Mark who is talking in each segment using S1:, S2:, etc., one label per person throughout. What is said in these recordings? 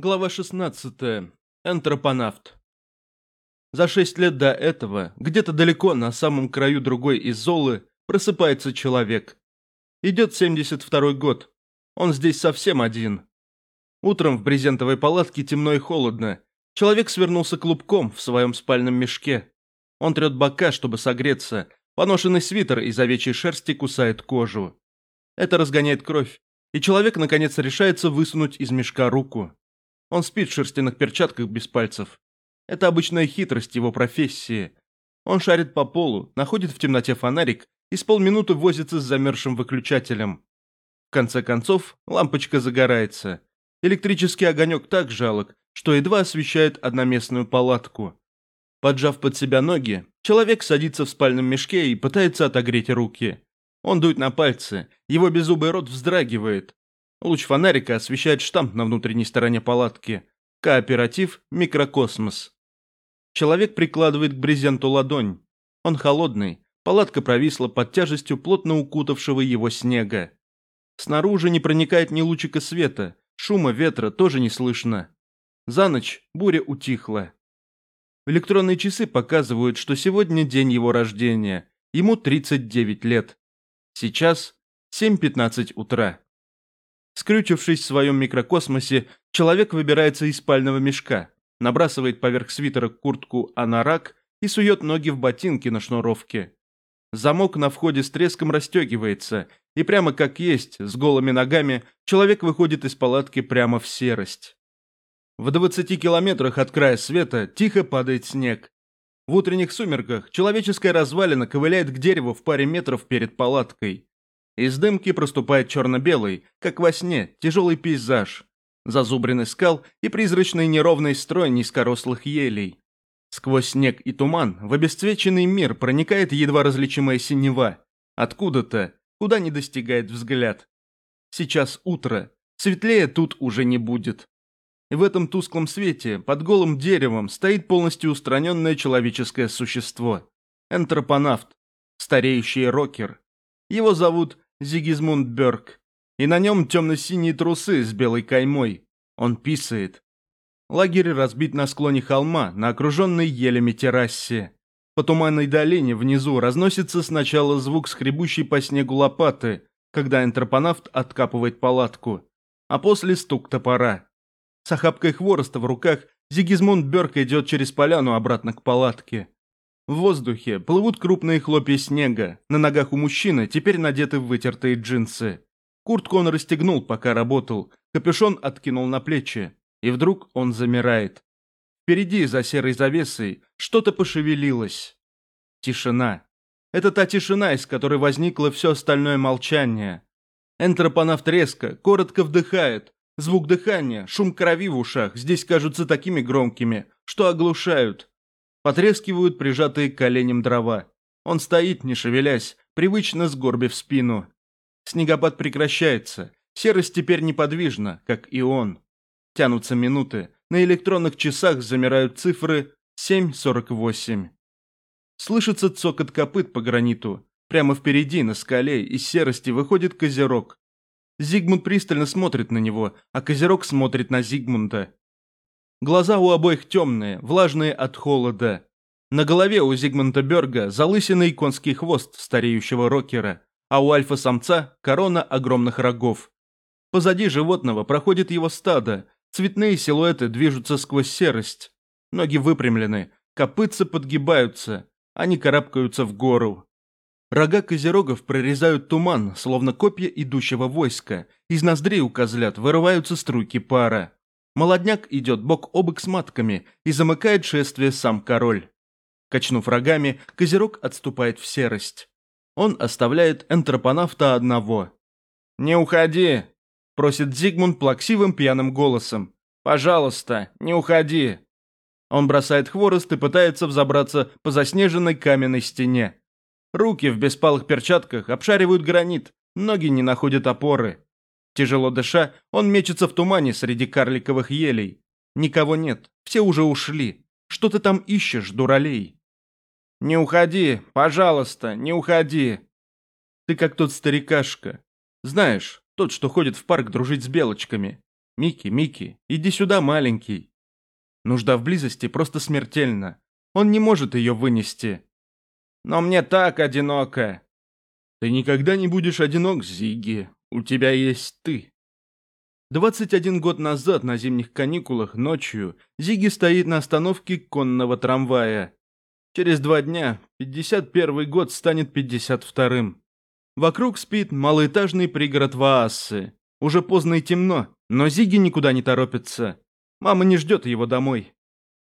S1: Глава 16. Энтропонавт. За шесть лет до этого, где-то далеко на самом краю другой из Золы, просыпается человек. Идет 72-й год. Он здесь совсем один. Утром в брезентовой палатке темно и холодно. Человек свернулся клубком в своем спальном мешке. Он трет бока, чтобы согреться. Поношенный свитер из овечьей шерсти кусает кожу. Это разгоняет кровь. И человек, наконец, решается высунуть из мешка руку. Он спит в шерстяных перчатках без пальцев. Это обычная хитрость его профессии. Он шарит по полу, находит в темноте фонарик и с полминуты возится с замерзшим выключателем. В конце концов, лампочка загорается. Электрический огонек так жалок, что едва освещает одноместную палатку. Поджав под себя ноги, человек садится в спальном мешке и пытается отогреть руки. Он дует на пальцы, его беззубый рот вздрагивает. Луч фонарика освещает штамп на внутренней стороне палатки. Кооператив «Микрокосмос». Человек прикладывает к брезенту ладонь. Он холодный, палатка провисла под тяжестью плотно укутавшего его снега. Снаружи не проникает ни лучика света, шума ветра тоже не слышно. За ночь буря утихла. Электронные часы показывают, что сегодня день его рождения. Ему 39 лет. Сейчас 7.15 утра. Скрючившись в своем микрокосмосе, человек выбирается из спального мешка, набрасывает поверх свитера куртку анорак и сует ноги в ботинки на шнуровке. Замок на входе с треском расстегивается, и прямо как есть, с голыми ногами, человек выходит из палатки прямо в серость. В 20 километрах от края света тихо падает снег. В утренних сумерках человеческая развалина ковыляет к дереву в паре метров перед палаткой. Из дымки проступает черно-белый, как во сне, тяжелый пейзаж. Зазубренный скал и призрачный неровный строй низкорослых елей. Сквозь снег и туман в обесцвеченный мир проникает едва различимая синева. Откуда-то, куда не достигает взгляд. Сейчас утро, светлее тут уже не будет. И в этом тусклом свете, под голым деревом, стоит полностью устраненное человеческое существо. Энтропонавт, стареющий рокер. Его зовут Зигизмунд Бёрк. И на нем темно-синие трусы с белой каймой. Он писает. Лагерь разбит на склоне холма, на окруженной елями террасе. По туманной долине внизу разносится сначала звук скребущей по снегу лопаты, когда энтропонавт откапывает палатку, а после стук топора. С охапкой хвороста в руках Зигизмунд Бёрк идет через поляну обратно к палатке. В воздухе плывут крупные хлопья снега, на ногах у мужчины теперь надеты вытертые джинсы. Куртку он расстегнул, пока работал, капюшон откинул на плечи, и вдруг он замирает. Впереди, за серой завесой, что-то пошевелилось. Тишина. Это та тишина, из которой возникло все остальное молчание. Энтропонавт резко, коротко вдыхает. Звук дыхания, шум крови в ушах здесь кажутся такими громкими, что оглушают. Потрескивают прижатые к коленям дрова. Он стоит, не шевелясь, привычно сгорбив спину. Снегопад прекращается. Серость теперь неподвижна, как и он. Тянутся минуты. На электронных часах замирают цифры 7.48. Слышится цокот копыт по граниту. Прямо впереди, на скале, из серости выходит козерог. Зигмунд пристально смотрит на него, а козерог смотрит на Зигмунда. Глаза у обоих темные, влажные от холода. На голове у Зигмунда Берга залысенный конский хвост стареющего рокера, а у альфа-самца корона огромных рогов. Позади животного проходит его стадо, цветные силуэты движутся сквозь серость. Ноги выпрямлены, копытца подгибаются, они карабкаются в гору. Рога козерогов прорезают туман, словно копья идущего войска. Из ноздрей у козлят вырываются струйки пара. Молодняк идет бок о бок с матками и замыкает шествие сам король. Качнув рогами, козерог отступает в серость. Он оставляет энтропонавта одного. «Не уходи!» – просит Зигмунд плаксивым пьяным голосом. «Пожалуйста, не уходи!» Он бросает хворост и пытается взобраться по заснеженной каменной стене. Руки в беспалых перчатках обшаривают гранит, ноги не находят опоры. Тяжело дыша, он мечется в тумане среди карликовых елей. Никого нет, все уже ушли. Что ты там ищешь, дуралей? Не уходи, пожалуйста, не уходи. Ты как тот старикашка. Знаешь, тот, что ходит в парк дружить с белочками. Микки, Микки, иди сюда, маленький. Нужда в близости просто смертельна. Он не может ее вынести. Но мне так одиноко. Ты никогда не будешь одинок, Зиги. У тебя есть ты. 21 год назад на зимних каникулах ночью Зиги стоит на остановке конного трамвая. Через два дня 51 год станет 52-м. Вокруг спит малоэтажный пригород Ваассы. Уже поздно и темно, но Зиги никуда не торопится. Мама не ждет его домой.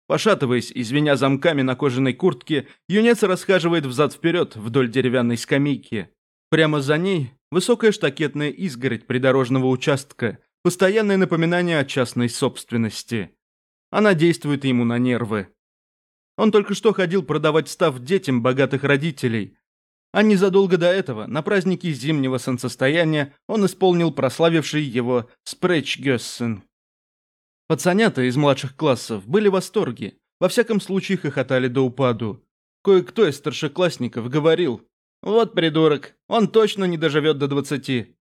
S1: Пошатываясь и звеня замками на кожаной куртке, юнец расхаживает взад-вперед вдоль деревянной скамейки. Прямо за ней высокая штакетная изгородь придорожного участка, постоянное напоминание о частной собственности. Она действует ему на нервы. Он только что ходил продавать став детям богатых родителей, а незадолго до этого, на празднике зимнего солнцестояния, он исполнил прославивший его «Спрэчгёссен» Пацанята из младших классов были в восторге, во всяком случае хохотали до упаду. Кое-кто из старшеклассников говорил, «Вот придурок, он точно не доживет до двадцати».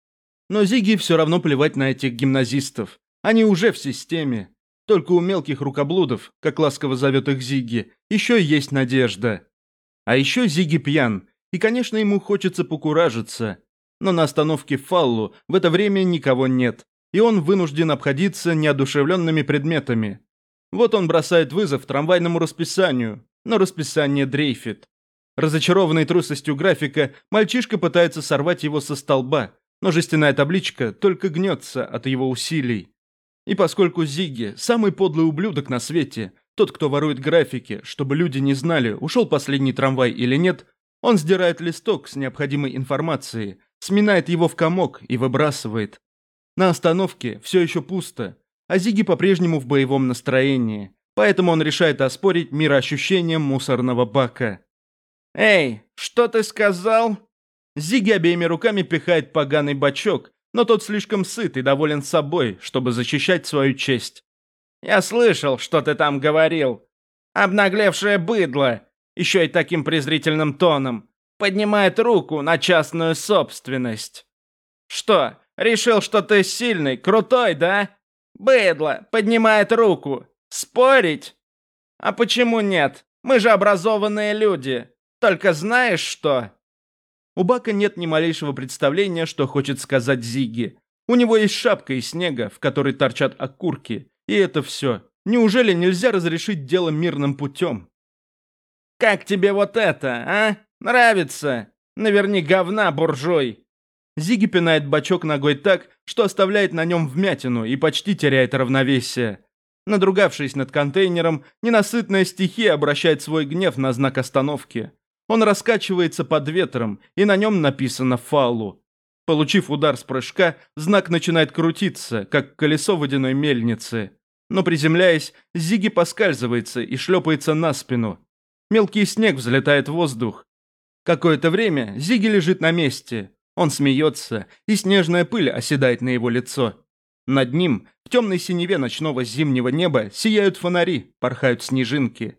S1: Но Зиги все равно плевать на этих гимназистов. Они уже в системе. Только у мелких рукоблудов, как ласково зовет их Зиги, еще есть надежда. А еще Зиги пьян, и, конечно, ему хочется покуражиться. Но на остановке Фаллу в это время никого нет, и он вынужден обходиться неодушевленными предметами. Вот он бросает вызов трамвайному расписанию, но расписание дрейфит. Разочарованный трусостью графика, мальчишка пытается сорвать его со столба, но жестяная табличка только гнется от его усилий. И поскольку Зиги – самый подлый ублюдок на свете, тот, кто ворует графики, чтобы люди не знали, ушел последний трамвай или нет, он сдирает листок с необходимой информацией, сминает его в комок и выбрасывает. На остановке все еще пусто, а Зиги по-прежнему в боевом настроении, поэтому он решает оспорить мироощущение мусорного бака. «Эй, что ты сказал?» Зиги обеими руками пихает поганый бачок, но тот слишком сыт и доволен собой, чтобы защищать свою честь. «Я слышал, что ты там говорил. Обнаглевшее быдло, еще и таким презрительным тоном, поднимает руку на частную собственность. Что, Решил, что ты сильный, крутой, да? Быдло, поднимает руку. Спорить? А почему нет? Мы же образованные люди. Только знаешь что? У Бака нет ни малейшего представления, что хочет сказать Зиги. У него есть шапка из снега, в которой торчат окурки. И это все. Неужели нельзя разрешить дело мирным путем? «Как тебе вот это, а? Нравится? Наверни говна, буржуй!» Зиги пинает бачок ногой так, что оставляет на нем вмятину и почти теряет равновесие. Надругавшись над контейнером, ненасытная стихия обращает свой гнев на знак остановки. Он раскачивается под ветром, и на нем написано «Фалу». Получив удар с прыжка, знак начинает крутиться, как колесо водяной мельницы. Но приземляясь, Зиги поскальзывается и шлепается на спину. Мелкий снег взлетает в воздух. Какое-то время Зиги лежит на месте, он смеется, и снежная пыль оседает на его лицо. Над ним, в темной синеве ночного зимнего неба, сияют фонари, порхают снежинки.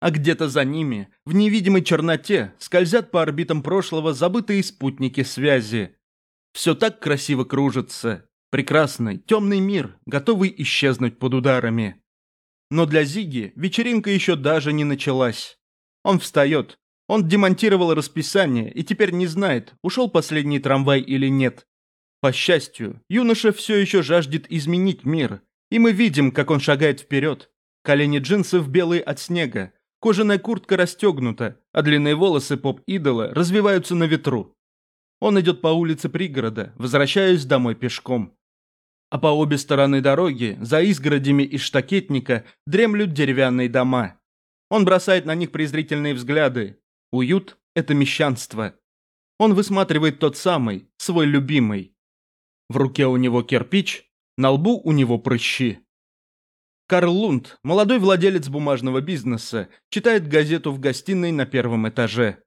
S1: А где-то за ними, в невидимой черноте, скользят по орбитам прошлого забытые спутники связи. Все так красиво кружится. Прекрасный, темный мир, готовый исчезнуть под ударами. Но для Зиги вечеринка еще даже не началась. Он встает, он демонтировал расписание и теперь не знает, ушел последний трамвай или нет. По счастью, юноша все еще жаждет изменить мир, и мы видим, как он шагает вперед. Колени джинсов белые от снега, кожаная куртка расстегнута, а длинные волосы поп-идола развиваются на ветру. Он идет по улице пригорода, возвращаясь домой пешком. А по обе стороны дороги, за изгородями из штакетника, дремлют деревянные дома. Он бросает на них презрительные взгляды, Уют – это мещанство. Он высматривает тот самый, свой любимый. В руке у него кирпич, на лбу у него прыщи. Карл Лунд, молодой владелец бумажного бизнеса, читает газету в гостиной на первом этаже.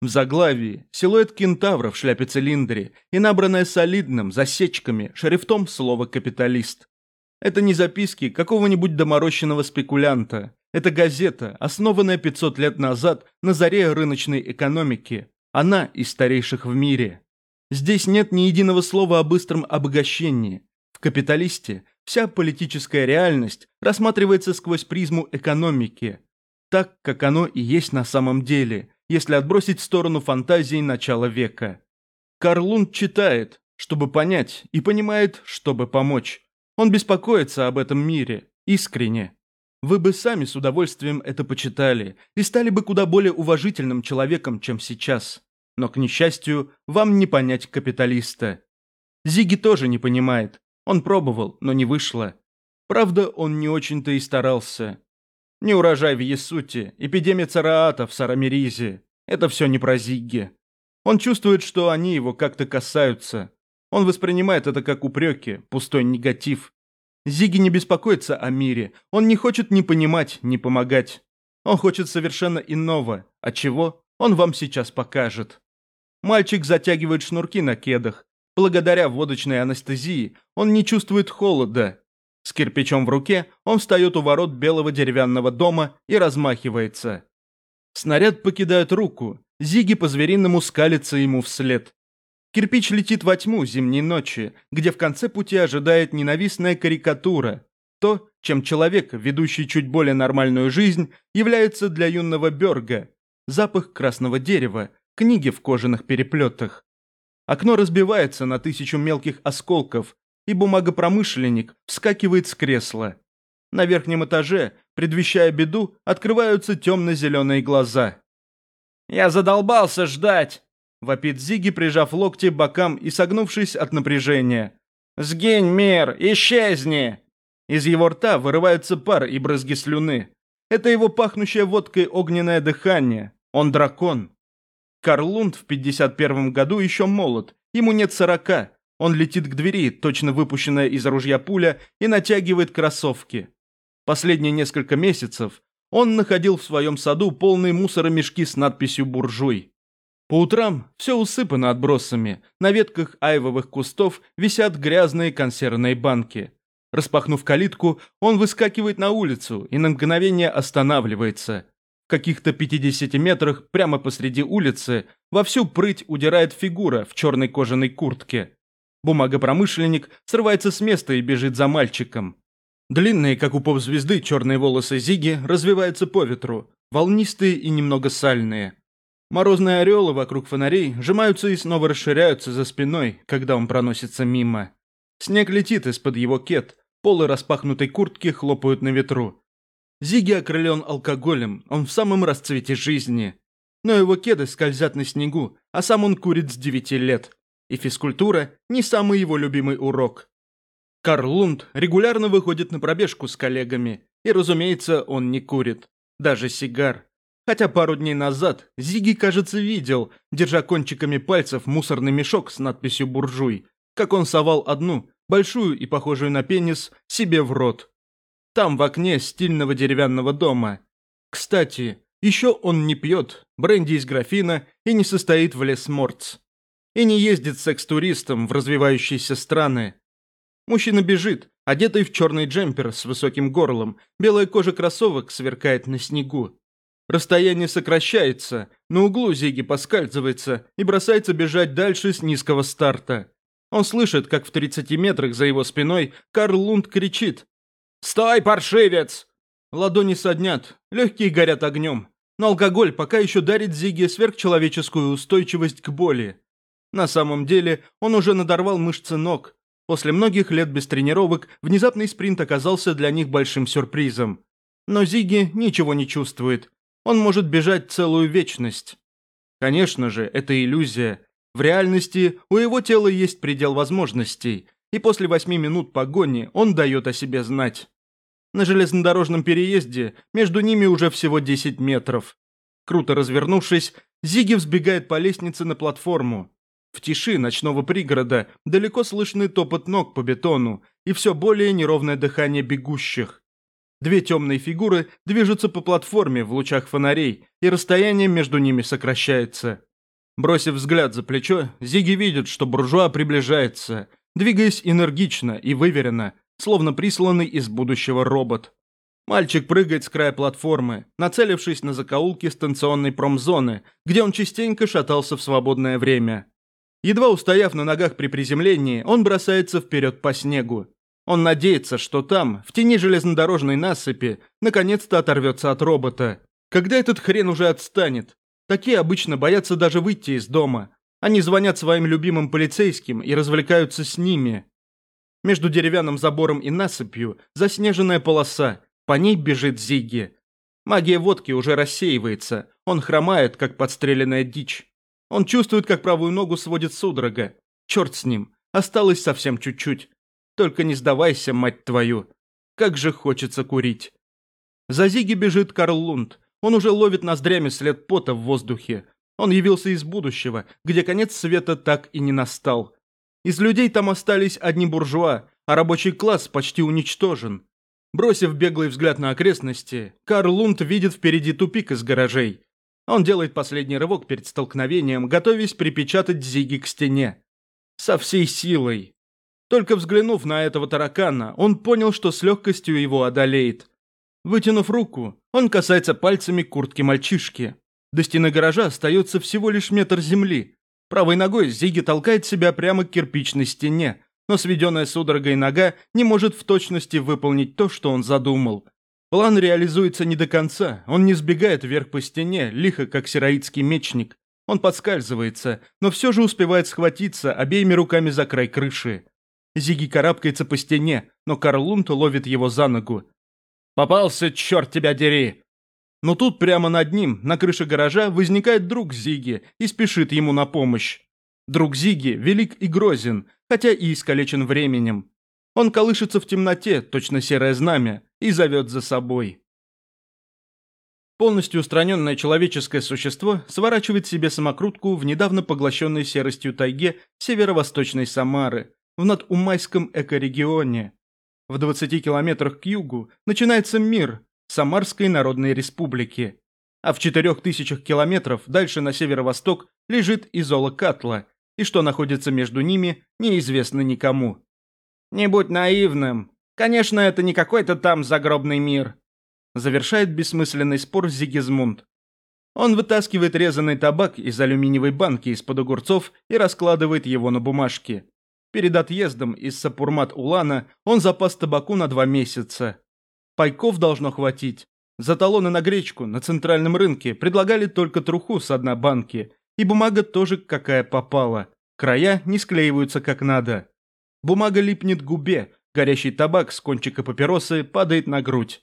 S1: В заглавии силуэт кентавра в шляпе-цилиндре и набранное солидным, засечками, шрифтом слово «капиталист». Это не записки какого-нибудь доморощенного спекулянта, это газета, основанная 500 лет назад на заре рыночной экономики. Она из старейших в мире. Здесь нет ни единого слова о быстром обогащении. В «Капиталисте» Вся политическая реальность рассматривается сквозь призму экономики, так, как оно и есть на самом деле, если отбросить в сторону фантазии начала века. Карл Лунд читает, чтобы понять, и понимает, чтобы помочь. Он беспокоится об этом мире, искренне. Вы бы сами с удовольствием это почитали и стали бы куда более уважительным человеком, чем сейчас. Но, к несчастью, вам не понять капиталиста. Зиги тоже не понимает. Он пробовал, но не вышло. Правда, он не очень-то и старался. Не урожай в Ясуте, эпидемия цараата в Сарамиризе. Это все не про Зигги. Он чувствует, что они его как-то касаются. Он воспринимает это как упреки, пустой негатив. Зиги не беспокоится о мире. Он не хочет ни понимать, ни помогать. Он хочет совершенно иного, от чего он вам сейчас покажет. Мальчик затягивает шнурки на кедах. Благодаря водочной анестезии он не чувствует холода. С кирпичом в руке он встает у ворот белого деревянного дома и размахивается. Снаряд покидает руку. Зиги по-звериному скалится ему вслед. Кирпич летит во тьму зимней ночи, где в конце пути ожидает ненавистная карикатура. То, чем человек, ведущий чуть более нормальную жизнь, является для юного Берга. Запах красного дерева, книги в кожаных переплетах. Окно разбивается на тысячу мелких осколков, и бумагопромышленник вскакивает с кресла. На верхнем этаже, предвещая беду, открываются темно-зеленые глаза. «Я задолбался ждать!» – вопит Зиги, прижав локти бокам и согнувшись от напряжения. «Сгинь, мир! Исчезни!» Из его рта вырывается пар и брызги слюны. Это его пахнущее водкой огненное дыхание. Он дракон. Карл Лунд в 51 году еще молод, ему нет сорока. Он летит к двери, точно выпущенная из ружья пуля, и натягивает кроссовки. Последние несколько месяцев он находил в своем саду полные мусоромешки с надписью «Буржуй». По утрам все усыпано отбросами, на ветках айвовых кустов висят грязные консервные банки. Распахнув калитку, он выскакивает на улицу и на мгновение останавливается. Каких-то 50 метрах прямо посреди улицы во всю прыть удирает фигура в черной кожаной куртке. Бумагопромышленник срывается с места и бежит за мальчиком. Длинные, как у поп-звезды, черные волосы Зиги развиваются по ветру, волнистые и немного сальные. Морозные орелы вокруг фонарей сжимаются и снова расширяются за спиной, когда он проносится мимо. Снег летит из-под его кет, полы распахнутой куртки хлопают на ветру. Зиги окрылен алкоголем, он в самом расцвете жизни. Но его кеды скользят на снегу, а сам он курит с девяти лет. И физкультура не самый его любимый урок. Карл Лунд регулярно выходит на пробежку с коллегами, и, разумеется, он не курит. Даже сигар. Хотя пару дней назад Зиги, кажется, видел, держа кончиками пальцев мусорный мешок с надписью «Буржуй», как он совал одну, большую и похожую на пенис, себе в рот. Там, в окне стильного деревянного дома. Кстати, еще он не пьет, бренди из графина и не состоит в лесмортс. И не ездит секс-туристом в развивающиеся страны. Мужчина бежит, одетый в черный джемпер с высоким горлом, белая кожа кроссовок сверкает на снегу. Расстояние сокращается, на углу Зиги поскальзывается и бросается бежать дальше с низкого старта. Он слышит, как в 30 метрах за его спиной Карл Лунд кричит «Стой, паршивец!» Ладони соднят, легкие горят огнем. Но алкоголь пока еще дарит Зиге сверхчеловеческую устойчивость к боли. На самом деле он уже надорвал мышцы ног. После многих лет без тренировок внезапный спринт оказался для них большим сюрпризом. Но Зиги ничего не чувствует. Он может бежать целую вечность. Конечно же, это иллюзия. В реальности у его тела есть предел возможностей, и после восьми минут погони он дает о себе знать. На железнодорожном переезде между ними уже всего 10 метров. Круто развернувшись, Зиги взбегает по лестнице на платформу. В тиши ночного пригорода далеко слышны топот ног по бетону и все более неровное дыхание бегущих. Две темные фигуры движутся по платформе в лучах фонарей, и расстояние между ними сокращается. Бросив взгляд за плечо, Зиги видит, что буржуа приближается, двигаясь энергично и выверенно, словно присланный из будущего робот. Мальчик прыгает с края платформы, нацелившись на закоулки станционной промзоны, где он частенько шатался в свободное время. Едва устояв на ногах при приземлении, он бросается вперед по снегу. Он надеется, что там, в тени железнодорожной насыпи, наконец-то оторвется от робота. Когда этот хрен уже отстанет? Такие обычно боятся даже выйти из дома. Они звонят своим любимым полицейским и развлекаются с ними. Между деревянным забором и насыпью заснеженная полоса, по ней бежит Зигги. Магия водки уже рассеивается, он хромает, как подстреленная дичь. Он чувствует, как правую ногу сводит судорога. Черт с ним, осталось совсем чуть-чуть. Только не сдавайся, мать твою. Как же хочется курить. За Зиги бежит Карл Лунд. Он уже ловит ноздрями след пота в воздухе. Он явился из будущего, где конец света так и не настал. Из людей там остались одни буржуа, а рабочий класс почти уничтожен. Бросив беглый взгляд на окрестности, Карл Лунд видит впереди тупик из гаражей. Он делает последний рывок перед столкновением, готовясь припечатать Зиги к стене. Со всей силой. Только взглянув на этого таракана, он понял, что с легкостью его одолеет. Вытянув руку, он касается пальцами куртки мальчишки. До стены гаража остается всего лишь метр земли. Правой ногой Зиги толкает себя прямо к кирпичной стене, но сведенная судорогой нога не может в точности выполнить то, что он задумал. План реализуется не до конца, он не сбегает вверх по стене, лихо как сираитский мечник. Он подскальзывается, но все же успевает схватиться обеими руками за край крыши. Зиги карабкается по стене, но Карл Лунд ловит его за ногу. «Попался, черт тебя дери!» Но тут прямо над ним, на крыше гаража, возникает друг Зиги и спешит ему на помощь. Друг Зиги велик и грозен, хотя и искалечен временем. Он колышется в темноте, точно серое знамя, и зовет за собой. Полностью устраненное человеческое существо сворачивает себе самокрутку в недавно поглощенной серостью тайге северо-восточной Самары, в надумайском экорегионе. В 20 километрах к югу начинается мир Самарской Народной Республики, а в 4000 километров дальше на северо-восток лежит Изола Катла, и что находится между ними, неизвестно никому. «Не будь наивным. Конечно, это не какой-то там загробный мир», завершает бессмысленный спор Зигизмунд. Он вытаскивает резанный табак из алюминиевой банки из-под огурцов и раскладывает его на бумажке. Перед отъездом из Сапурмат-Улана он запас табаку на два месяца. Пайков должно хватить. За талоны на гречку на центральном рынке предлагали только труху с одной банки, и бумага тоже какая попала. Края не склеиваются как надо. Бумага липнет к губе, горящий табак с кончика папиросы падает на грудь.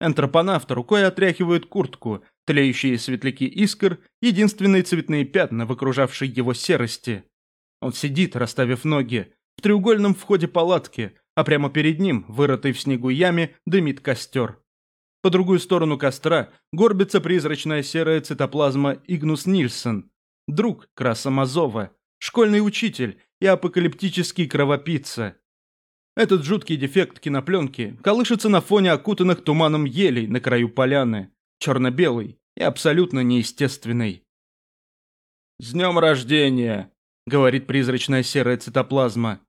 S1: Энтропонавт рукой отряхивает куртку, тлеющие светляки искр, единственные цветные пятна в окружавшей его серости. Он сидит, расставив ноги, в треугольном входе палатки, а прямо перед ним, вырытой в снегу яме, дымит костер. По другую сторону костра горбится призрачная серая цитоплазма Игнус Нильсон, друг Краса Мазова, школьный учитель и апокалиптический кровопийца. Этот жуткий дефект кинопленки колышется на фоне окутанных туманом елей на краю поляны, черно-белый и абсолютно неестественный. «С днем рождения!» говорит призрачная серая цитоплазма.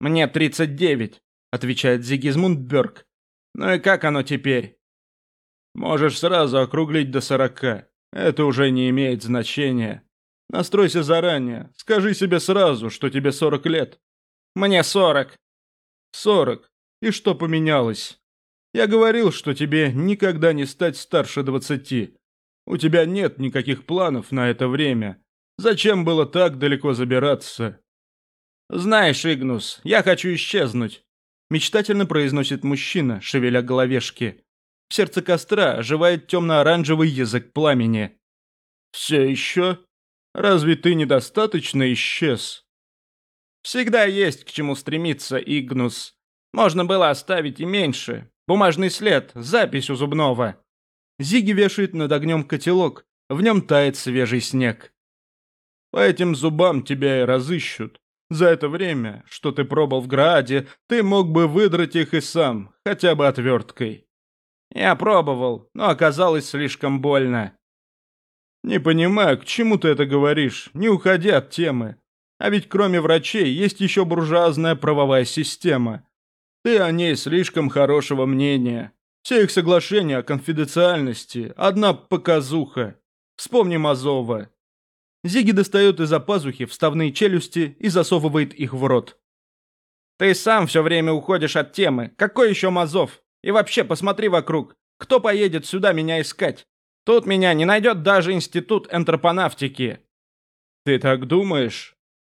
S1: «Мне 39», — отвечает Зигизмунд Бёрк. «Ну и как оно теперь?» «Можешь сразу округлить до сорока. Это уже не имеет значения. Настройся заранее. Скажи себе сразу, что тебе 40 лет». «Мне 40». «40. И что поменялось?» «Я говорил, что тебе никогда не стать старше 20. У тебя нет никаких планов на это время. Зачем было так далеко забираться? Знаешь, Игнус, я хочу исчезнуть. Мечтательно произносит мужчина, шевеля головешки. В сердце костра оживает темно-оранжевый язык пламени. Все еще? Разве ты недостаточно исчез? Всегда есть к чему стремиться, Игнус. Можно было оставить и меньше. Бумажный след, запись у зубного. Зиги вешает над огнем котелок, в нем тает свежий снег. По этим зубам тебя и разыщут. За это время, что ты пробыл в Грааде, ты мог бы выдрать их и сам, хотя бы отверткой. Я пробовал, но оказалось слишком больно. Не понимаю, к чему ты это говоришь, не уходи от темы. А ведь кроме врачей есть еще буржуазная правовая система. Ты о ней слишком хорошего мнения. Все их соглашения о конфиденциальности – одна показуха. Вспомни Мазова. Зиги достает из-за пазухи вставные челюсти и засовывает их в рот.
S2: Ты сам все время уходишь от темы. Какой еще Мазов? И вообще, посмотри вокруг. Кто поедет сюда меня искать? Тут меня не найдет даже институт энтропонавтики.
S1: Ты так думаешь?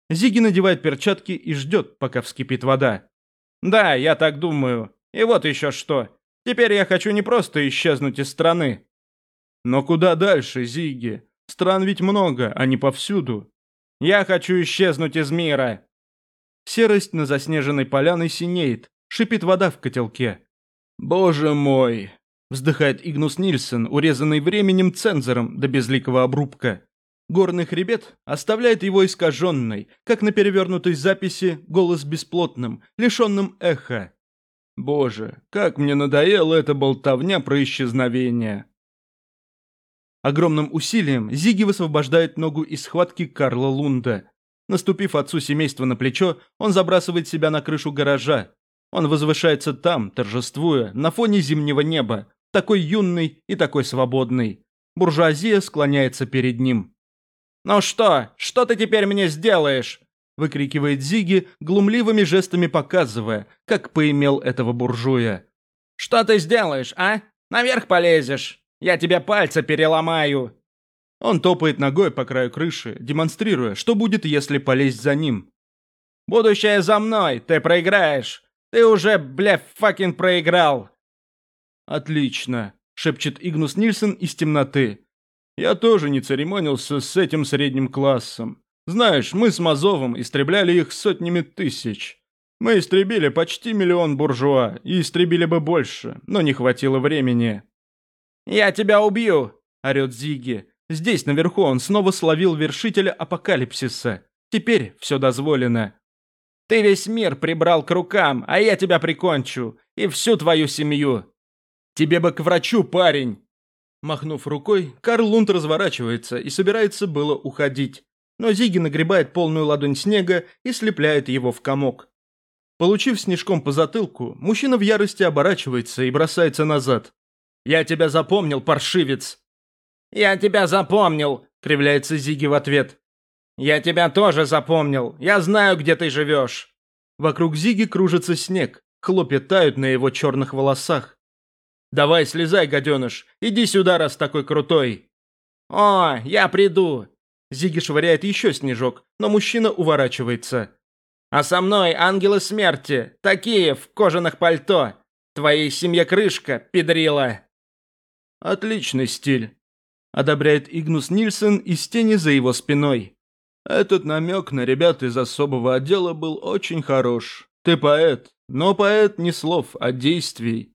S1: Зиги надевает перчатки и ждет, пока вскипит вода.
S2: Да, я так думаю. И вот еще что. Теперь я хочу не просто исчезнуть из страны.
S1: Но куда дальше, Зиги? Стран ведь много, а не повсюду.
S2: Я хочу исчезнуть из мира.
S1: Серость на заснеженной поляной синеет, шипит вода в котелке.
S2: «Боже мой!»
S1: – вздыхает Игнус Нильсон, урезанный временем цензором до безликого обрубка. Горный хребет оставляет его искаженной, как на перевернутой записи, голос бесплотным, лишенным эха. Боже, как мне надоела эта болтовня про исчезновение. Огромным усилием Зиги высвобождает ногу из схватки Карла Лунда. Наступив отцу семейства на плечо, он забрасывает себя на крышу гаража. Он возвышается там, торжествуя, на фоне зимнего неба, такой юный и такой свободный. Буржуазия склоняется перед ним.
S2: «Ну что? Что ты теперь мне сделаешь?»
S1: выкрикивает Зиги, глумливыми жестами показывая, как поимел этого буржуя.
S2: «Что ты сделаешь, а? Наверх полезешь? Я тебе пальцы переломаю!»
S1: Он топает ногой по краю крыши, демонстрируя, что будет, если полезть за ним.
S2: «Будущее за мной, ты проиграешь! Ты уже, бля, факин проиграл!»
S1: «Отлично!» – шепчет Игнус Нильсон из темноты. «Я тоже не церемонился с этим средним классом. Знаешь, мы с Мазовым истребляли их сотнями тысяч. Мы истребили почти миллион буржуа, и истребили бы больше, но не хватило времени».
S2: «Я тебя убью!»
S1: – орет Зиги. Здесь, наверху, он снова словил вершителя апокалипсиса. Теперь все дозволено.
S2: «Ты весь мир прибрал к рукам, а я тебя прикончу. И всю твою семью.
S1: Тебе бы к врачу, парень!» Махнув рукой, Карл Лунд разворачивается и собирается было уходить но Зиги нагребает полную ладонь снега и слепляет его в комок. Получив снежком по затылку, мужчина в ярости оборачивается и бросается назад. «Я тебя запомнил, паршивец!»
S2: «Я тебя запомнил!» – кривляется Зиги в ответ. «Я тебя тоже запомнил! Я знаю, где ты живешь!»
S1: Вокруг Зиги кружится снег, хлопья тают на его черных волосах. «Давай, слезай, гаденыш! Иди сюда, раз такой крутой!»
S2: «О, я приду!
S1: Зиги швыряет еще снежок, но мужчина уворачивается.
S2: «А со мной ангелы смерти, такие в кожаных пальто. Твоей семье крышка, педрила».
S1: «Отличный стиль», – одобряет Игнус Нильсон из тени за его спиной. «Этот намек на ребят из особого отдела был очень хорош. Ты поэт, но поэт не слов, а действий».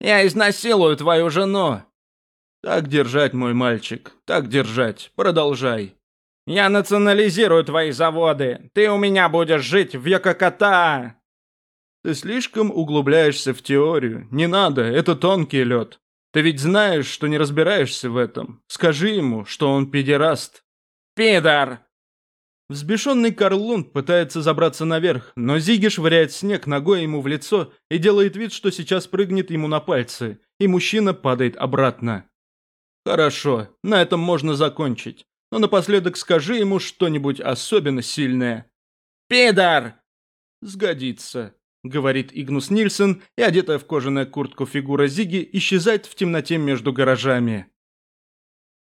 S2: «Я изнасилую твою жену»,
S1: «Так держать, мой мальчик, так держать. Продолжай».
S2: «Я национализирую твои заводы. Ты у меня будешь жить в Йококота!»
S1: «Ты слишком углубляешься в теорию. Не надо, это тонкий лед. Ты ведь знаешь, что не разбираешься в этом. Скажи ему, что он педераст».
S2: «Пидор!»
S1: Взбешенный Карл Лунд пытается забраться наверх, но Зиги швыряет снег ногой ему в лицо и делает вид, что сейчас прыгнет ему на пальцы, и мужчина падает обратно. Хорошо, на этом можно закончить. Но напоследок скажи ему что-нибудь особенно сильное.
S2: «Пидор!»
S1: «Сгодится», — говорит Игнус Нильсон, и одетая в кожаную куртку фигура Зиги исчезает в темноте между гаражами.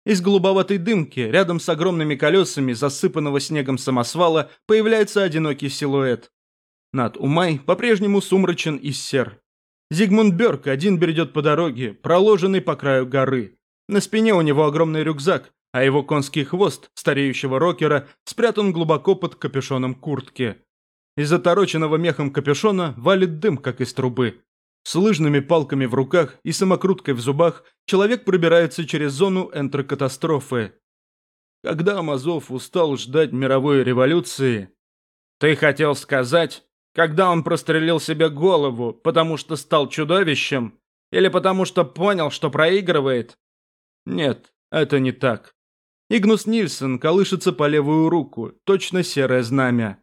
S1: Из голубоватой дымки, рядом с огромными колесами засыпанного снегом самосвала, появляется одинокий силуэт. Над Умай по-прежнему сумрачен и сер. Зигмунд Бёрк один бредет по дороге, проложенной по краю горы. На спине у него огромный рюкзак, а его конский хвост стареющего рокера спрятан глубоко под капюшоном куртки. Из отороченного мехом капюшона валит дым, как из трубы. С лыжными палками в руках и самокруткой в зубах человек пробирается через зону энтрокатастрофы. Когда Амазов устал ждать мировой революции...
S2: Ты хотел сказать, когда он прострелил себе голову, потому что стал чудовищем? Или потому что понял, что проигрывает?
S1: Нет, это не так. Игнус Нильсон колышется по левую руку, точно серое знамя.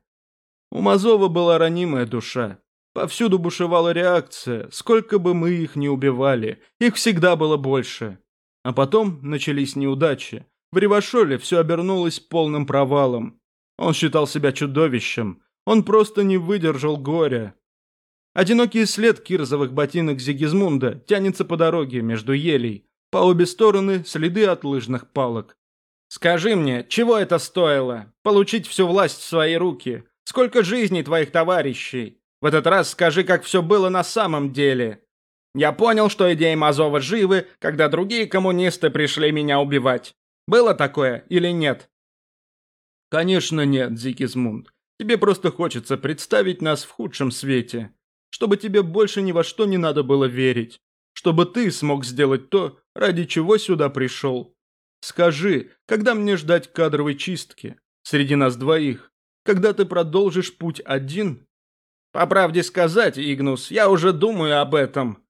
S1: У Мазова была ранимая душа. Повсюду бушевала реакция, сколько бы мы их ни убивали, их всегда было больше. А потом начались неудачи. В Ревашоле все обернулось полным провалом. Он считал себя чудовищем. Он просто не выдержал горя. Одинокий след кирзовых ботинок Зигизмунда тянется по дороге между елей. По обе стороны следы от лыжных палок.
S2: «Скажи мне, чего это стоило? Получить всю власть в свои руки? Сколько жизней твоих товарищей? В этот раз скажи, как все было на самом деле. Я понял, что идеи Мазова живы, когда другие коммунисты пришли меня убивать. Было такое или нет?»
S1: «Конечно нет, Зигизмунд. Тебе просто хочется представить нас в худшем свете чтобы тебе больше ни во что не надо было верить, чтобы ты смог сделать то, ради чего сюда пришел. Скажи, когда мне ждать кадровой чистки? Среди нас двоих. Когда ты продолжишь путь один?
S2: По правде сказать, Игнус, я уже думаю об этом.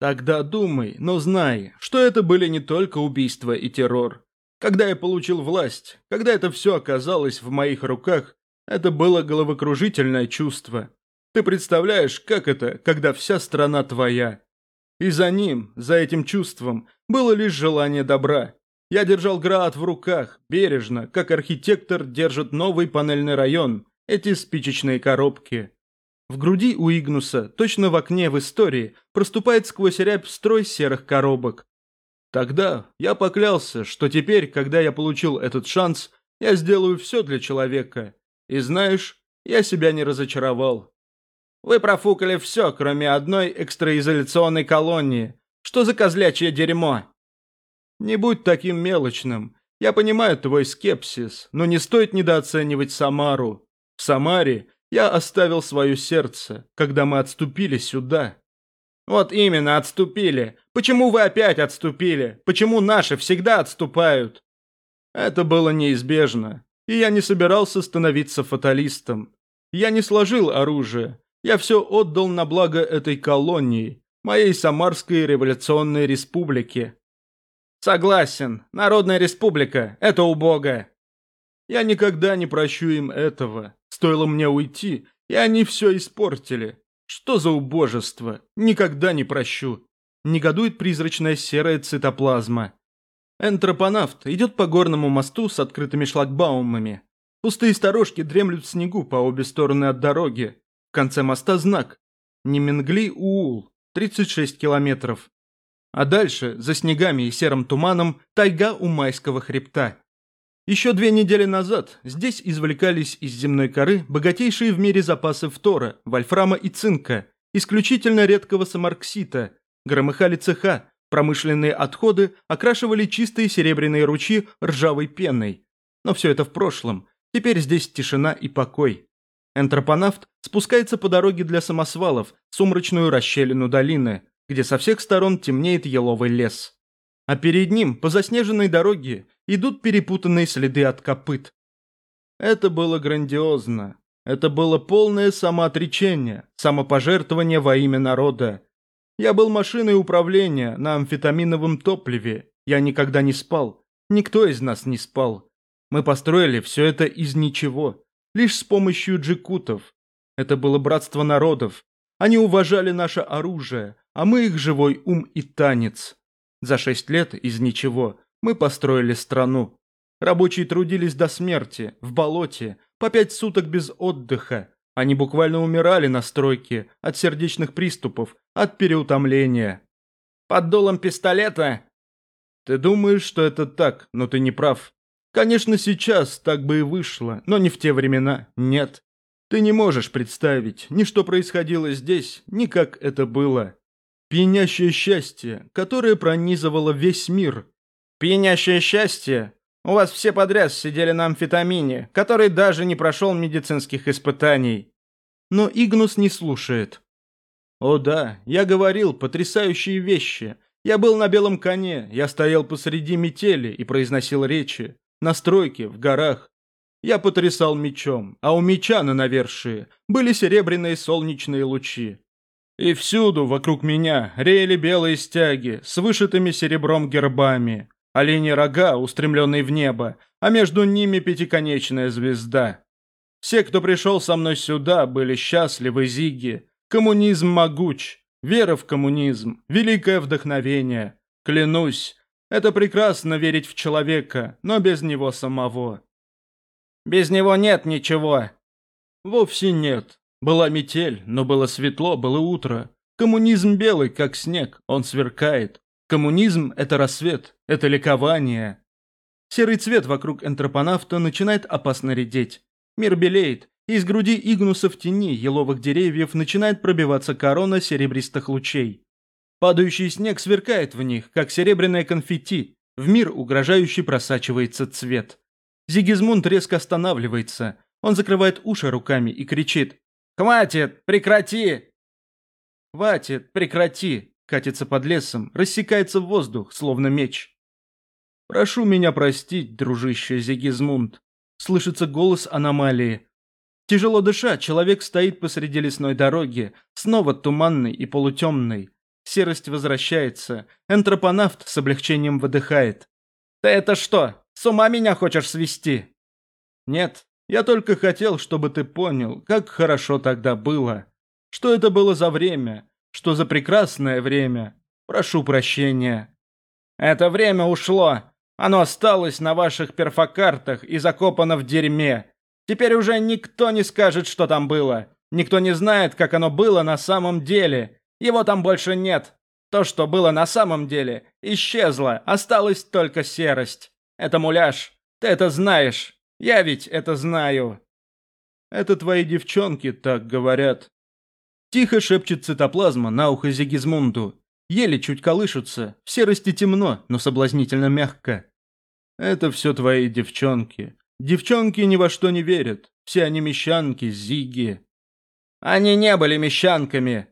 S1: Тогда думай, но знай, что это были не только убийства и террор. Когда я получил власть, когда это все оказалось в моих руках, это было головокружительное чувство. Ты представляешь, как это, когда вся страна твоя? И за ним, за этим чувством, было лишь желание добра. Я держал град в руках, бережно, как архитектор держит новый панельный район, эти спичечные коробки. В груди у Игнуса, точно в окне в истории, проступает сквозь рябь строй серых коробок. Тогда я поклялся, что теперь, когда я получил этот шанс, я сделаю все для человека. И знаешь, я себя не разочаровал.
S2: Вы профукали все, кроме одной экстраизоляционной колонии. Что за козлячье дерьмо?
S1: Не будь таким мелочным. Я понимаю твой скепсис, но не стоит недооценивать Самару. В Самаре я оставил свое сердце, когда мы отступили сюда.
S2: Вот именно, отступили. Почему вы опять отступили? Почему наши всегда отступают?
S1: Это было неизбежно, и я не собирался становиться фаталистом. Я не сложил оружие, я все отдал на благо этой колонии, моей Самарской революционной республике.
S2: Согласен, Народная республика – это убого.
S1: Я никогда не прощу им этого. Стоило мне уйти, и они все испортили. Что за убожество? Никогда не прощу. Негодует призрачная серая цитоплазма. Энтропонавт идет по горному мосту с открытыми шлагбаумами. Пустые сторожки дремлют в снегу по обе стороны от дороги. В конце моста знак. Немингли-Уул, 36 километров. А дальше, за снегами и серым туманом, тайга у майского хребта. Еще две недели назад здесь извлекались из земной коры богатейшие в мире запасы фтора, вольфрама и цинка, исключительно редкого самарксита, громыхали цеха, промышленные отходы окрашивали чистые серебряные ручьи ржавой пеной. Но все это в прошлом, теперь здесь тишина и покой. Энтропонавт спускается по дороге для самосвалов сумрачную расщелину долины, где со всех сторон темнеет еловый лес. А перед ним, по заснеженной дороге, идут перепутанные следы от копыт. Это было грандиозно. Это было полное самоотречение, самопожертвование во имя народа. Я был машиной управления на амфетаминовом топливе. Я никогда не спал. Никто из нас не спал. Мы построили все это из ничего лишь с помощью джекутов. Это было братство народов. Они уважали наше оружие, а мы их живой ум и танец. За шесть лет из ничего мы построили страну. Рабочие трудились до смерти, в болоте, по пять суток без отдыха. Они буквально умирали на стройке от сердечных приступов, от переутомления.
S2: Под дулом пистолета?
S1: Ты думаешь, что это так, но ты не прав. Конечно, сейчас так бы и вышло, но не в те времена, нет. Ты не можешь представить ни что происходило здесь, ни как это было. Пьянящее счастье, которое пронизывало весь мир.
S2: Пьянящее счастье? У вас все подряд сидели на амфетамине, который даже не прошел медицинских испытаний.
S1: Но Игнус не слушает. О да, я говорил потрясающие вещи. Я был на белом коне, я стоял посреди метели и произносил речи на стройке, в горах. Я потрясал мечом, а у меча на навершие были серебряные солнечные лучи. И всюду вокруг меня реяли белые стяги с вышитыми серебром гербами, олени рога, устремленные в небо, а между ними пятиконечная звезда. Все, кто пришел со мной сюда, были счастливы, Зиги. Коммунизм могуч, вера в коммунизм, великое вдохновение. Клянусь, это прекрасно верить в человека, но без него самого.
S2: Без него нет ничего.
S1: Вовсе нет. Была метель, но было светло, было утро. Коммунизм белый, как снег, он сверкает. Коммунизм – это рассвет, это ликование. Серый цвет вокруг энтропонавта начинает опасно редеть. Мир белеет, и из груди Игнуса в тени еловых деревьев начинает пробиваться корона серебристых лучей. Падающий снег сверкает в них, как серебряное конфетти. В мир угрожающе просачивается цвет. Зигизмунд резко останавливается. Он закрывает уши руками и кричит «Хватит! Прекрати!» «Хватит! Прекрати!» Катится под лесом, рассекается в воздух, словно меч. «Прошу меня простить, дружище Зигизмунд», — слышится голос аномалии. Тяжело дыша, человек стоит посреди лесной дороги, снова туманный и полутемный. Серость возвращается, энтропонавт с облегчением выдыхает. «Ты это что, с ума меня хочешь свести?» «Нет, я только хотел, чтобы ты понял, как хорошо тогда было. Что это было за время, что за прекрасное время. Прошу прощения». «Это время ушло. Оно осталось на ваших перфокартах и закопано в дерьме. Теперь уже никто не скажет, что там было. Никто не знает, как оно было на самом деле. Его там больше нет. То, что было на самом деле, исчезло. Осталась только серость. Это муляж. Ты это знаешь. Я ведь это знаю. Это твои девчонки так говорят. Тихо шепчет цитоплазма на ухо Зигизмунду. Еле чуть колышутся, в серости темно, но соблазнительно мягко. Это все твои девчонки. Девчонки ни во что не верят. Все они мещанки, Зиги. Они не были мещанками.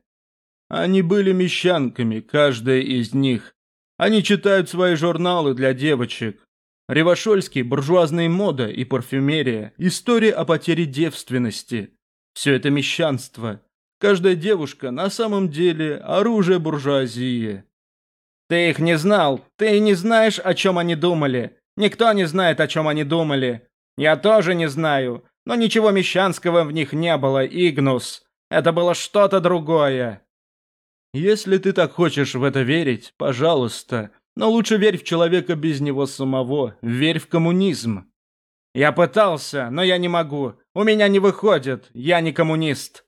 S1: Они были мещанками, каждая из них. Они читают свои журналы для девочек. Ревашольский, буржуазная мода и парфюмерия, история о потере девственности. Все это мещанство. Каждая девушка на самом деле оружие буржуазии. Ты их не знал, ты не знаешь, о чем они думали. Никто не знает, о чем они думали. Я тоже не знаю, но ничего мещанского в них не было, Игнус. Это было что-то другое. Если ты так хочешь в это верить, пожалуйста, но лучше верь в человека без него самого, верь в коммунизм. Я пытался, но я не могу. У меня не выходит, я не коммунист.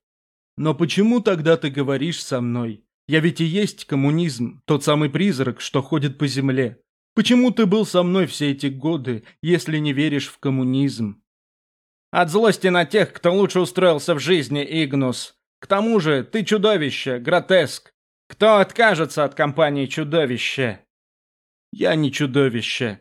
S1: Но почему тогда ты говоришь со мной? Я ведь и есть коммунизм, тот самый призрак, что ходит по земле. Почему ты был со мной все эти годы, если не веришь в коммунизм? От злости на тех, кто лучше устроился в жизни, Игнус. К тому же, ты чудовище, гротеск. Кто откажется от компании чудовище? Я не чудовище.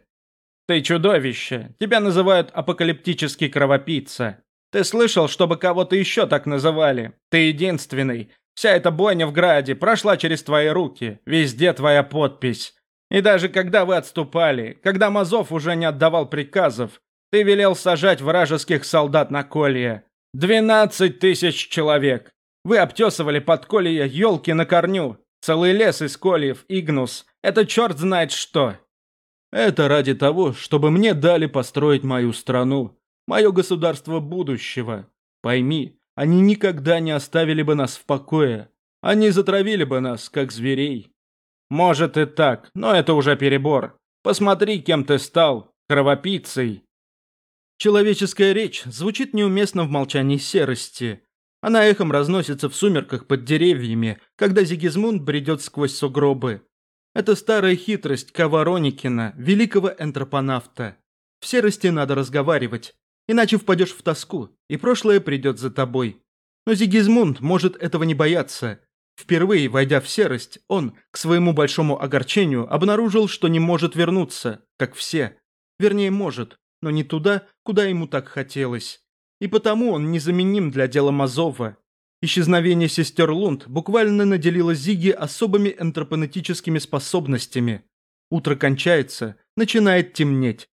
S1: Ты чудовище. Тебя называют апокалиптический кровопийца. Ты слышал, чтобы кого-то еще так называли? Ты единственный. Вся эта бойня в Граде прошла через твои руки. Везде твоя подпись. И даже когда вы отступали, когда Мазов уже не отдавал приказов, ты велел сажать вражеских солдат на колье. Двенадцать тысяч человек. Вы обтесывали под колья елки на корню. Целый лес из кольев, Игнус. Это черт знает что. Это ради того, чтобы мне дали построить мою страну мое государство будущего. Пойми, они никогда не оставили бы нас в покое. Они затравили бы нас, как зверей. Может и так, но это уже перебор. Посмотри, кем ты стал. Кровопийцей. Человеческая речь звучит неуместно в молчании серости. Она эхом разносится в сумерках под деревьями, когда Зигизмунд бредет сквозь сугробы. Это старая хитрость Кавароникина, великого энтропонавта. В серости надо разговаривать, Иначе впадешь в тоску, и прошлое придет за тобой. Но Зигизмунд может этого не бояться. Впервые, войдя в серость, он, к своему большому огорчению, обнаружил, что не может вернуться, как все. Вернее, может, но не туда, куда ему так хотелось. И потому он незаменим для дела Мазова. Исчезновение сестер Лунд буквально наделило Зиги особыми энтропонетическими способностями. Утро кончается, начинает темнеть.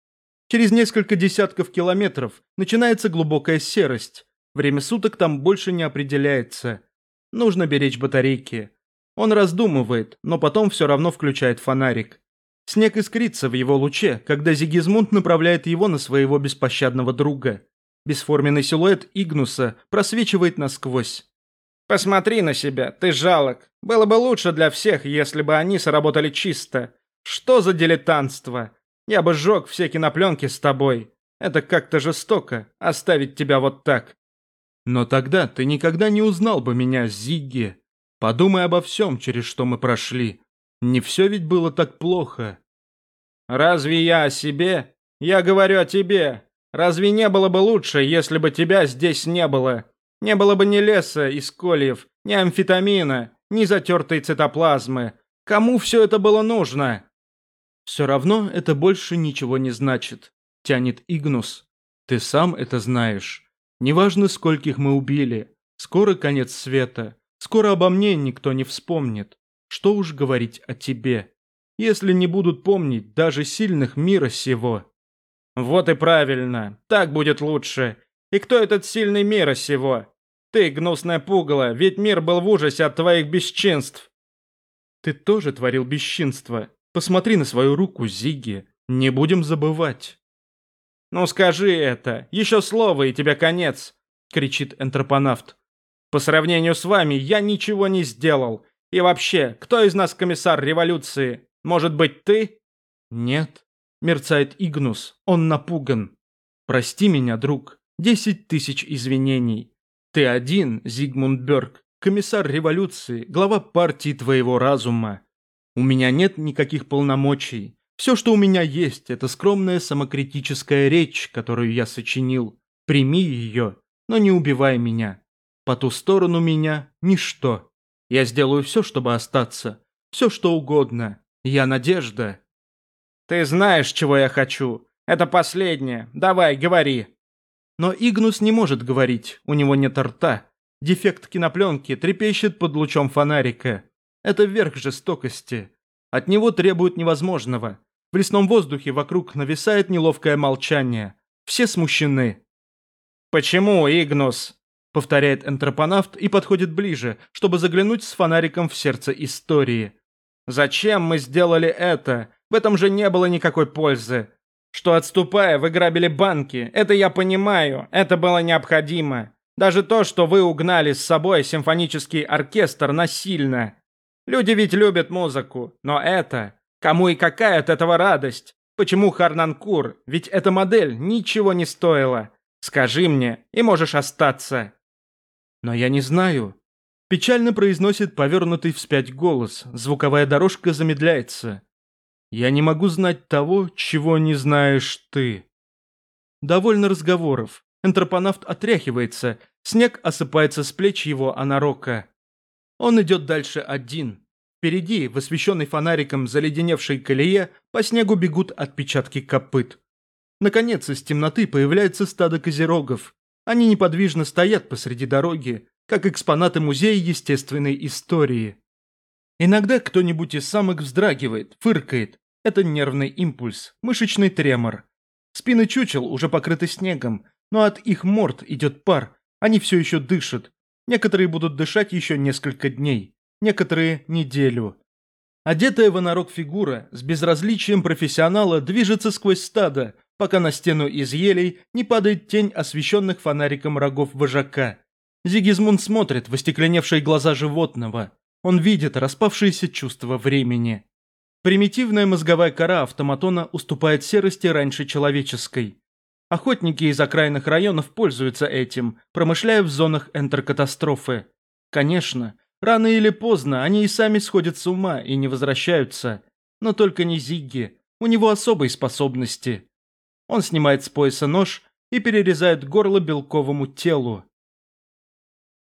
S1: Через несколько десятков километров начинается глубокая серость. Время суток там больше не определяется. Нужно беречь батарейки. Он раздумывает, но потом все равно включает фонарик. Снег искрится в его луче, когда Зигизмунд направляет его на своего беспощадного друга. Бесформенный силуэт Игнуса просвечивает насквозь. «Посмотри на себя, ты жалок. Было бы лучше для всех, если бы они сработали чисто. Что за дилетантство? Я бы сжег все кинопленки с тобой. Это как-то жестоко, оставить тебя вот так. Но тогда ты никогда не узнал бы меня, Зигги. Подумай обо всем, через что мы прошли. Не все ведь было так плохо.
S2: Разве я о себе? Я говорю о тебе. Разве не было бы лучше, если бы тебя здесь не было? Не было бы ни леса из кольев, ни амфетамина, ни затертой цитоплазмы. Кому все это было нужно?
S1: Все равно это больше ничего не значит, тянет Игнус. Ты сам это знаешь. Неважно, скольких мы убили. Скоро конец света. Скоро обо мне никто не вспомнит. Что уж говорить о тебе. Если не будут помнить даже сильных мира сего.
S2: Вот и правильно. Так будет лучше. И кто этот сильный мира сего? Ты, гнусное пугало, ведь мир был в ужасе от твоих бесчинств.
S1: Ты тоже творил бесчинство. Посмотри на свою руку, Зиги. Не будем забывать.
S2: Ну скажи это. Еще слово, и тебе конец, кричит энтропонавт. По сравнению с вами, я ничего не сделал. И вообще, кто из нас комиссар революции? Может быть, ты?
S1: Нет, мерцает Игнус. Он напуган. Прости меня, друг. Десять тысяч извинений. Ты один, Зигмунд Бёрк, комиссар революции, глава партии твоего разума. У меня нет никаких полномочий. Все, что у меня есть, это скромная самокритическая речь, которую я сочинил. Прими ее, но не убивай меня. По ту сторону меня – ничто. Я сделаю все, чтобы остаться. Все, что угодно. Я надежда.
S2: Ты знаешь, чего я хочу. Это последнее. Давай, говори.
S1: Но Игнус не может говорить, у него нет рта. Дефект кинопленки трепещет под лучом фонарика. Это верх жестокости. От него требуют невозможного. В лесном воздухе вокруг нависает неловкое молчание. Все смущены.
S2: «Почему, Игнус?»
S1: — повторяет энтропонавт и подходит ближе, чтобы заглянуть с фонариком в сердце истории.
S2: «Зачем мы сделали это? В этом же не было никакой пользы. Что отступая, вы грабили банки, это я понимаю, это было необходимо. Даже то, что вы угнали с собой симфонический оркестр насильно. Люди ведь любят музыку, но это... Кому и какая от этого радость? Почему Харнанкур? Ведь эта модель ничего не стоила. Скажи мне, и можешь остаться.
S1: Но я не знаю. Печально произносит повернутый вспять голос. Звуковая дорожка замедляется. Я не могу знать того, чего не знаешь ты. Довольно разговоров. Энтропонавт отряхивается, снег осыпается с плеч его анарока. Он идет дальше один. Впереди, в освещенной фонариком заледеневшей колее, по снегу бегут отпечатки копыт. Наконец, из темноты появляется стадо козерогов. Они неподвижно стоят посреди дороги, как экспонаты музея естественной истории. Иногда кто-нибудь из самок вздрагивает, фыркает. Это нервный импульс, мышечный тремор. Спины чучел уже покрыты снегом, но от их морд идет пар, они все еще дышат. Некоторые будут дышать еще несколько дней, некоторые – неделю. Одетая в анорок фигура с безразличием профессионала движется сквозь стадо, пока на стену из елей не падает тень освещенных фонариком рогов вожака. Зигизмунд смотрит в остекленевшие глаза животного. Он видит распавшиеся чувства времени. Примитивная мозговая кора автоматона уступает серости раньше человеческой. Охотники из окраинных районов пользуются этим, промышляя в зонах энтеркатастрофы. Конечно, рано или поздно они и сами сходят с ума и не возвращаются. Но только не Зигги, у него особые способности. Он снимает с пояса нож и перерезает горло белковому телу.